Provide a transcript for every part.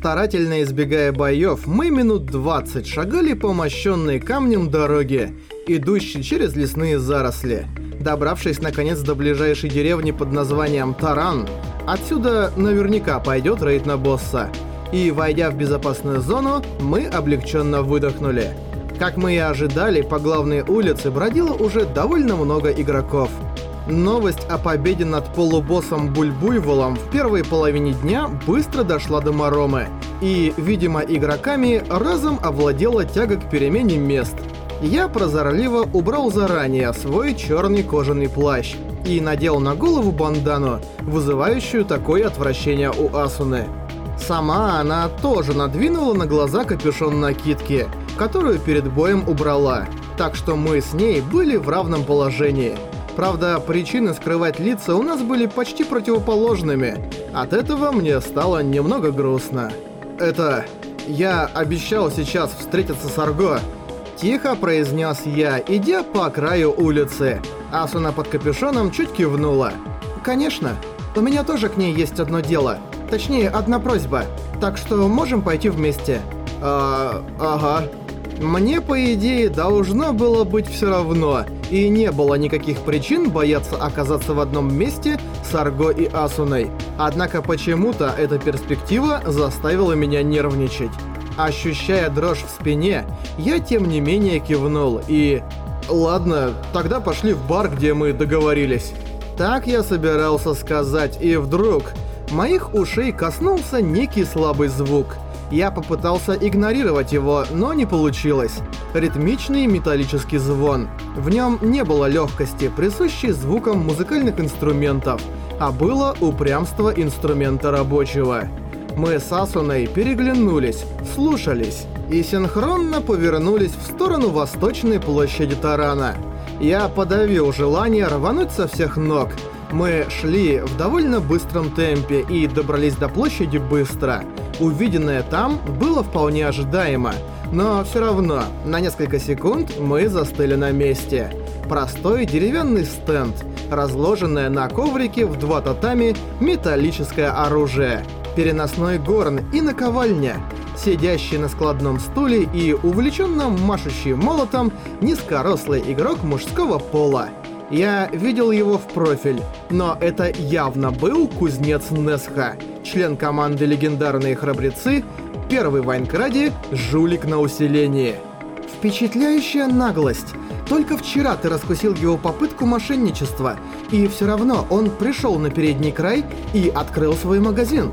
Старательно избегая боев, мы минут 20 шагали по мощенной камнем дороге, идущей через лесные заросли. Добравшись наконец до ближайшей деревни под названием Таран, отсюда наверняка пойдет рейд на босса. И войдя в безопасную зону, мы облегченно выдохнули. Как мы и ожидали, по главной улице бродило уже довольно много игроков. Новость о победе над полубоссом Бульбуйволом в первой половине дня быстро дошла до Маромы, и, видимо, игроками разом овладела тяга к перемене мест. Я прозорливо убрал заранее свой черный кожаный плащ и надел на голову бандану, вызывающую такое отвращение у Асуны. Сама она тоже надвинула на глаза капюшон накидки – которую перед боем убрала, так что мы с ней были в равном положении. Правда, причины скрывать лица у нас были почти противоположными. От этого мне стало немного грустно. Это... Я обещал сейчас встретиться с Арго. Тихо произнес я, идя по краю улицы. Асуна под капюшоном чуть кивнула. «Конечно. У меня тоже к ней есть одно дело. Точнее, одна просьба. Так что можем пойти вместе». «А... ага». Мне, по идее, должно было быть все равно, и не было никаких причин бояться оказаться в одном месте с Арго и Асуной. Однако почему-то эта перспектива заставила меня нервничать. Ощущая дрожь в спине, я тем не менее кивнул и... Ладно, тогда пошли в бар, где мы договорились. Так я собирался сказать, и вдруг... Моих ушей коснулся некий слабый звук — я попытался игнорировать его, но не получилось. Ритмичный металлический звон. В нем не было легкости, присущей звукам музыкальных инструментов, а было упрямство инструмента рабочего. Мы с Асуной переглянулись, слушались и синхронно повернулись в сторону восточной площади Тарана. Я подавил желание рвануть со всех ног. Мы шли в довольно быстром темпе и добрались до площади быстро. Увиденное там было вполне ожидаемо, но все равно на несколько секунд мы застыли на месте. Простой деревянный стенд, разложенное на коврике в два татами металлическое оружие, переносной горн и наковальня, сидящий на складном стуле и увлеченно машущий молотом низкорослый игрок мужского пола. Я видел его в профиль, но это явно был кузнец Несха, член команды «Легендарные храбрецы», первый в Айнкраде жулик на усилении. Впечатляющая наглость. Только вчера ты раскусил его попытку мошенничества, и все равно он пришел на передний край и открыл свой магазин.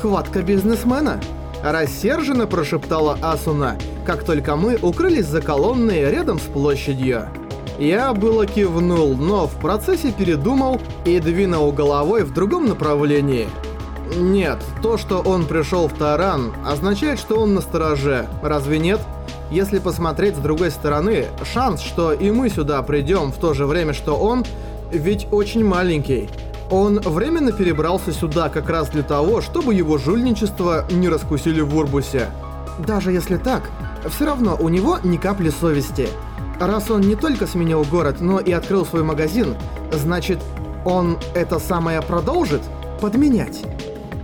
Хватка бизнесмена. Рассерженно прошептала Асуна, как только мы укрылись за колонной рядом с площадью. Я было кивнул, но в процессе передумал и двинул головой в другом направлении. Нет, то, что он пришел в Таран, означает, что он на стороже, разве нет? Если посмотреть с другой стороны, шанс, что и мы сюда придем в то же время, что он, ведь очень маленький. Он временно перебрался сюда как раз для того, чтобы его жульничество не раскусили в Урбусе. Даже если так, все равно у него ни капли совести. Раз он не только сменил город, но и открыл свой магазин, значит, он это самое продолжит подменять.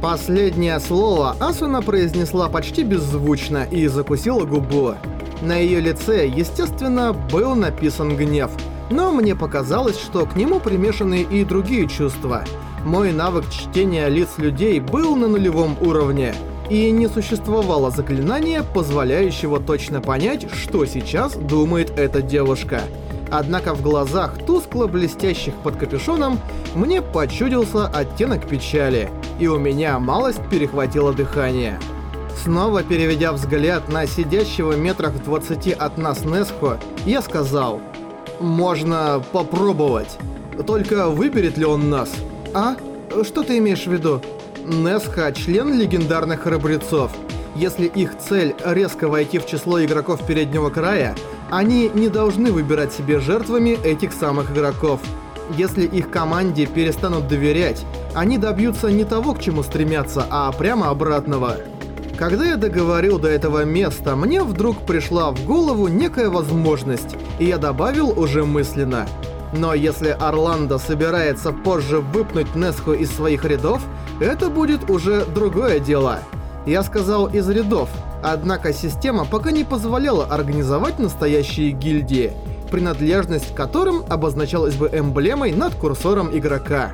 Последнее слово Асуна произнесла почти беззвучно и закусила губу. На ее лице, естественно, был написан гнев, но мне показалось, что к нему примешаны и другие чувства. Мой навык чтения лиц людей был на нулевом уровне — и не существовало заклинания, позволяющего точно понять, что сейчас думает эта девушка. Однако в глазах, тускло блестящих под капюшоном, мне почудился оттенок печали, и у меня малость перехватило дыхание. Снова переведя взгляд на сидящего метрах в 20 от нас Несхо, я сказал, «Можно попробовать. Только выберет ли он нас?» «А? Что ты имеешь в виду?» Несха – член легендарных храбрецов. Если их цель – резко войти в число игроков переднего края, они не должны выбирать себе жертвами этих самых игроков. Если их команде перестанут доверять, они добьются не того, к чему стремятся, а прямо обратного. Когда я договорил до этого места, мне вдруг пришла в голову некая возможность, и я добавил уже мысленно. Но если Орландо собирается позже выпнуть Несху из своих рядов, это будет уже другое дело. Я сказал из рядов, однако система пока не позволяла организовать настоящие гильдии, принадлежность к которым обозначалась бы эмблемой над курсором игрока.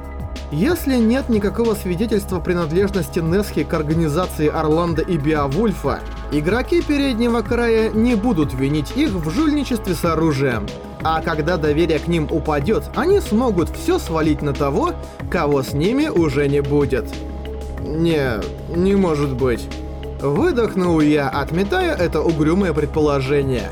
Если нет никакого свидетельства принадлежности Несхи к организации Орландо и Биовульфа, игроки переднего края не будут винить их в жульничестве с оружием. А когда доверие к ним упадет, они смогут все свалить на того, кого с ними уже не будет. Не, не может быть. Выдохнул я, отметая это угрюмое предположение.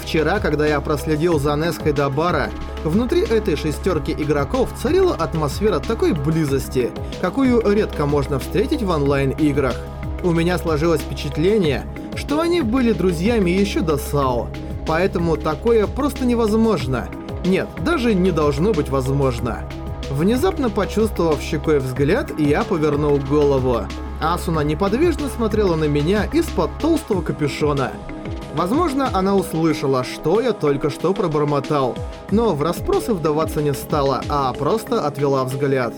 Вчера, когда я проследил за Неской до бара, внутри этой шестерки игроков царила атмосфера такой близости, какую редко можно встретить в онлайн-играх. У меня сложилось впечатление, что они были друзьями еще до САО, поэтому такое просто невозможно. Нет, даже не должно быть возможно. Внезапно почувствовав щекой взгляд, я повернул голову. Асуна неподвижно смотрела на меня из-под толстого капюшона. Возможно, она услышала, что я только что пробормотал, но в расспросы вдаваться не стала, а просто отвела взгляд.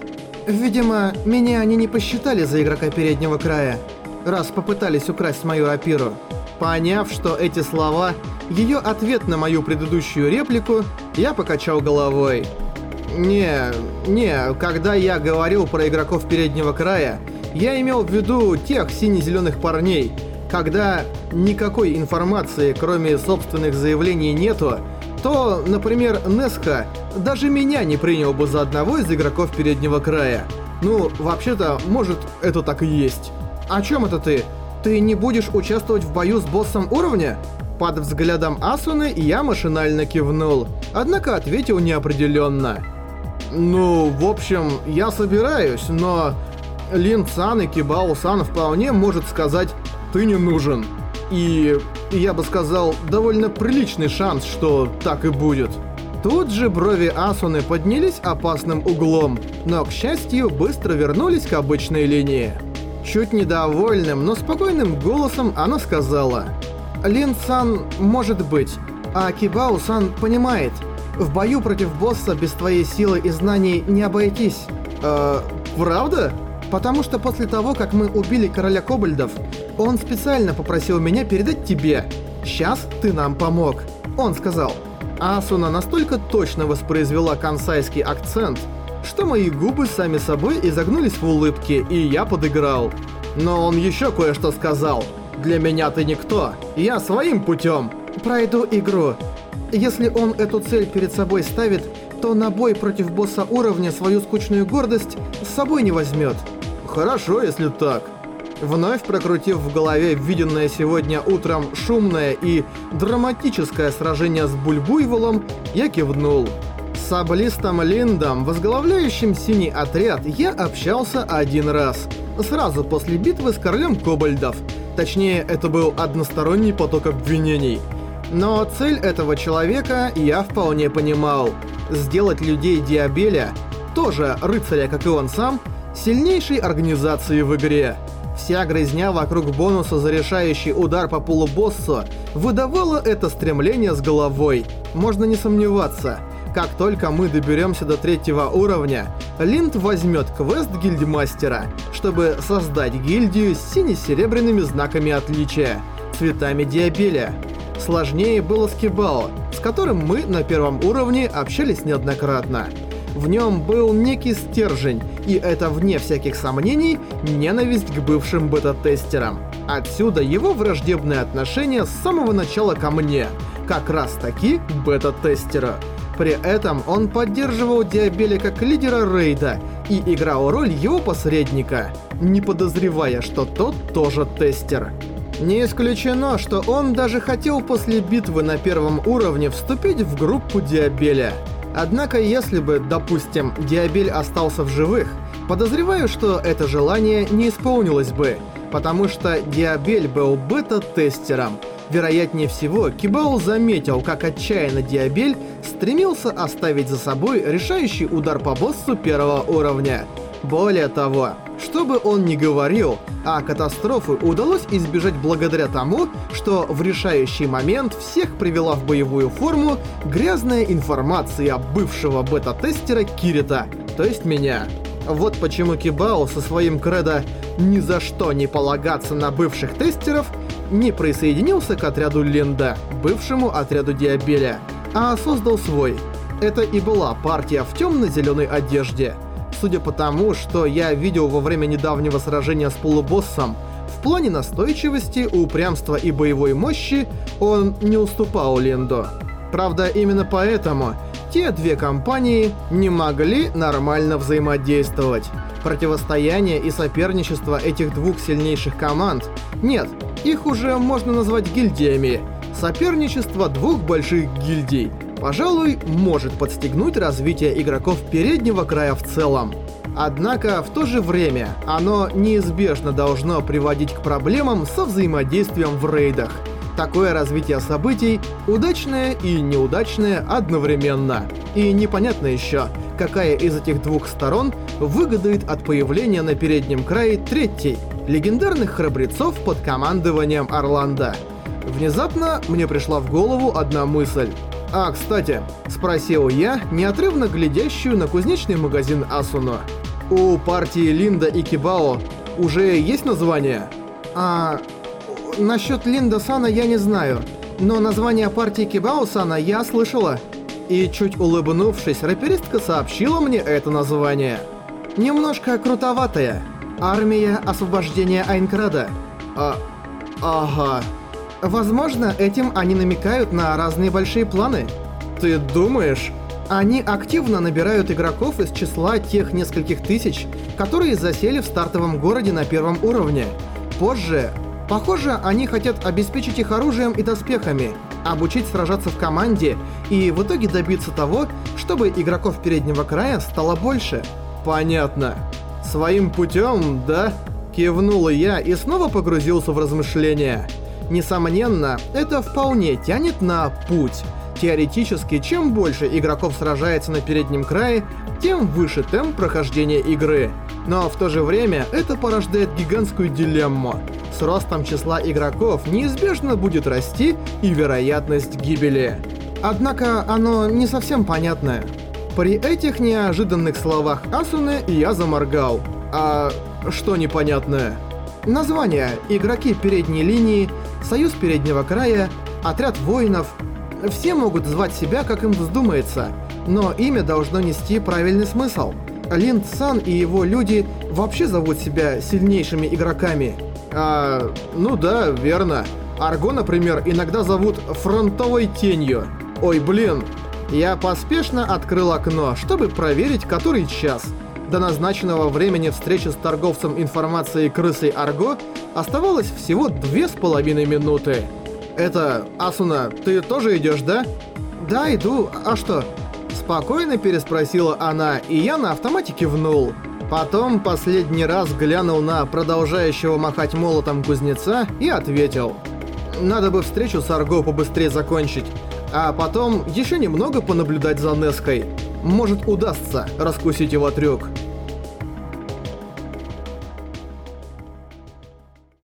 Видимо, меня они не посчитали за игрока переднего края, раз попытались украсть мою апиру. Поняв, что эти слова — ее ответ на мою предыдущую реплику, я покачал головой. Не, не, когда я говорил про игроков переднего края, я имел в виду тех сине-зеленых парней, когда никакой информации, кроме собственных заявлений, нету, то, например, Несха даже меня не принял бы за одного из игроков переднего края. Ну, вообще-то, может, это так и есть. О чем это ты? Ты не будешь участвовать в бою с боссом уровня? Под взглядом Асуны я машинально кивнул, однако ответил неопределенно. Ну, в общем, я собираюсь, но Лин Сан и Кибао Сан вполне может сказать «ты не нужен». И я бы сказал, довольно приличный шанс, что так и будет. Тут же брови Асуны поднялись опасным углом, но, к счастью, быстро вернулись к обычной линии. Чуть недовольным, но спокойным голосом она сказала «Лин Сан может быть, а Кибао Сан понимает, в бою против босса без твоей силы и знаний не обойтись». «Э, правда?» Потому что после того, как мы убили короля кобальдов, он специально попросил меня передать тебе. Сейчас ты нам помог. Он сказал. Асуна настолько точно воспроизвела кансайский акцент, что мои губы сами собой изогнулись в улыбке, и я подыграл. Но он еще кое-что сказал. «Для меня ты никто. Я своим путем. Пройду игру. Если он эту цель перед собой ставит, то на бой против босса уровня свою скучную гордость с собой не возьмет. Хорошо, если так. Вновь прокрутив в голове виденное сегодня утром шумное и драматическое сражение с Бульбуйволом, я кивнул. С Аблистом Линдом, возглавляющим синий отряд, я общался один раз. Сразу после битвы с королем Кобальдов. Точнее, это был односторонний поток обвинений. Но цель этого человека я вполне понимал. Сделать людей Диабеля, тоже рыцаря, как и он сам, сильнейшей организации в игре. Вся грызня вокруг бонуса за решающий удар по полубоссу выдавала это стремление с головой. Можно не сомневаться. Как только мы доберемся до третьего уровня, Линд возьмет квест гильдмастера, чтобы создать гильдию с сине-серебряными знаками отличия, цветами диабеля. Сложнее было с Кибао, с которым мы на первом уровне общались неоднократно. В нем был некий стержень, и это, вне всяких сомнений, ненависть к бывшим бета-тестерам. Отсюда его враждебное отношение с самого начала ко мне, как раз таки бета-тестера. При этом он поддерживал Диабеля как лидера рейда и играл роль его посредника, не подозревая, что тот тоже тестер. Не исключено, что он даже хотел после битвы на первом уровне вступить в группу Диабеля – Однако, если бы, допустим, Диабель остался в живых, подозреваю, что это желание не исполнилось бы, потому что Диабель был бета-тестером. Вероятнее всего, Кибао заметил, как отчаянно Диабель стремился оставить за собой решающий удар по боссу первого уровня. Более того, что бы он ни говорил, а катастрофы удалось избежать благодаря тому, что в решающий момент всех привела в боевую форму грязная информация бывшего бета-тестера Кирита, то есть меня. Вот почему Кибао со своим кредо «ни за что не полагаться на бывших тестеров» не присоединился к отряду Линда, бывшему отряду Диабеля, а создал свой. Это и была партия в темно-зеленой одежде. Судя по тому, что я видел во время недавнего сражения с полубоссом, в плане настойчивости, упрямства и боевой мощи он не уступал Линду. Правда, именно поэтому те две компании не могли нормально взаимодействовать. Противостояние и соперничество этих двух сильнейших команд нет, их уже можно назвать гильдиями. Соперничество двух больших гильдий, пожалуй, может подстегнуть развитие игроков переднего края в целом. Однако, в то же время, оно неизбежно должно приводить к проблемам со взаимодействием в рейдах – Такое развитие событий удачное и неудачное одновременно. И непонятно еще, какая из этих двух сторон выгодает от появления на переднем крае третьей, легендарных храбрецов под командованием Орландо. Внезапно мне пришла в голову одна мысль. «А, кстати», — спросил я, неотрывно глядящую на кузнечный магазин Асуно. «У партии Линда и Кибао уже есть название?» «А, насчет Линда Сана я не знаю, но название партии Кибао Сана я слышала. И чуть улыбнувшись, рэперистка сообщила мне это название. Немножко крутоватое. Армия освобождения Айнкрада. А... Ага. Возможно, этим они намекают на разные большие планы. Ты думаешь? Они активно набирают игроков из числа тех нескольких тысяч, которые засели в стартовом городе на первом уровне. Позже Похоже, они хотят обеспечить их оружием и доспехами, обучить сражаться в команде и в итоге добиться того, чтобы игроков переднего края стало больше. Понятно. Своим путем, да? Кивнул я и снова погрузился в размышления. Несомненно, это вполне тянет на путь. Теоретически, чем больше игроков сражается на переднем крае, тем выше темп прохождения игры. Но в то же время это порождает гигантскую дилемму. С ростом числа игроков неизбежно будет расти и вероятность гибели. Однако оно не совсем понятное. При этих неожиданных словах Асуны я заморгал. А что непонятное? Название «Игроки передней линии», «Союз переднего края», «Отряд воинов» Все могут звать себя, как им вздумается, но имя должно нести правильный смысл. Линд Сан и его люди вообще зовут себя сильнейшими игроками. А, ну да, верно. Арго, например, иногда зовут фронтовой тенью. Ой, блин. Я поспешно открыл окно, чтобы проверить, который час. До назначенного времени встречи с торговцем информацией крысой Арго оставалось всего две с половиной минуты. Это, Асуна, ты тоже идешь, да? Да, иду. А что? Спокойно переспросила она, и я на автомате кивнул. Потом последний раз глянул на продолжающего махать молотом кузнеца и ответил. Надо бы встречу с Арго побыстрее закончить, а потом еще немного понаблюдать за Неской. Может удастся раскусить его трюк.